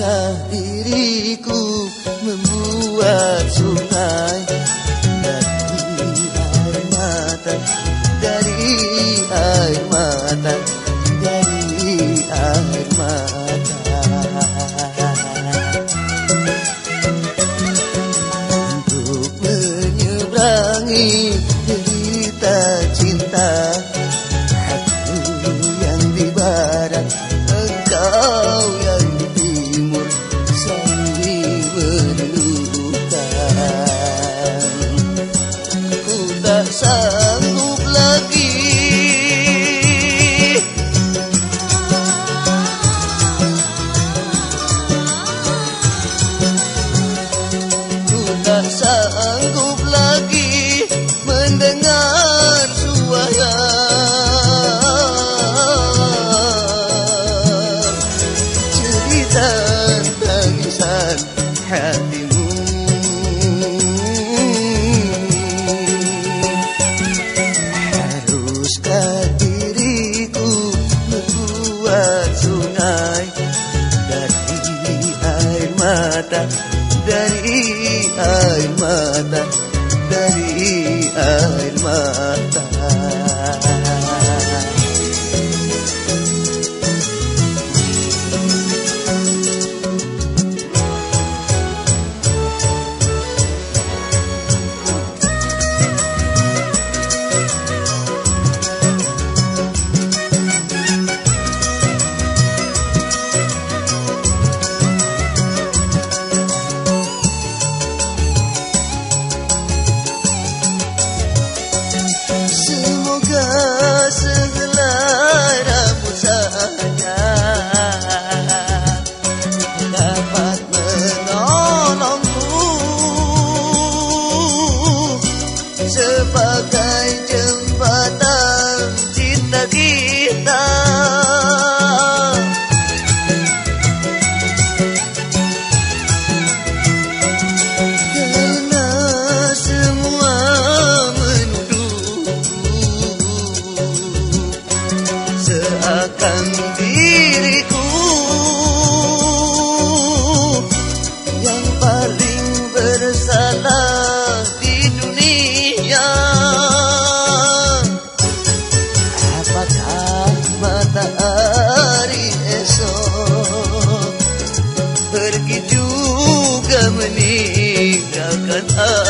Diriku membuat sungai dari air mata, dari air mata, dari air mata. Untuk menyeberangi cerita cinta. Air mata dari air mata Seakan diriku. Yang paling bersalah di dunia. Apakah matahari esok pergi juga meninggalkan aku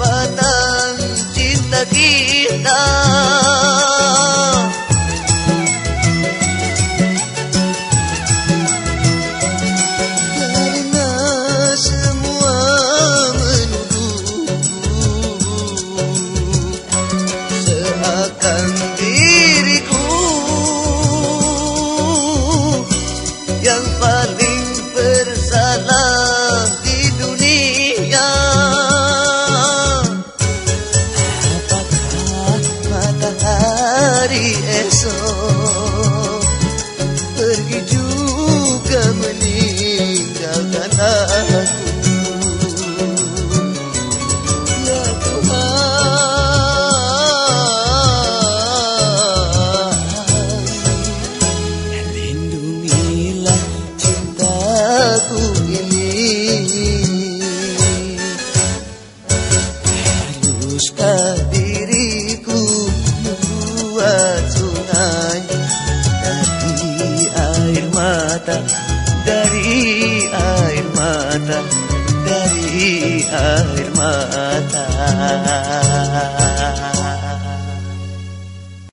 petang cinta kita. mata dari air mata dari air mata.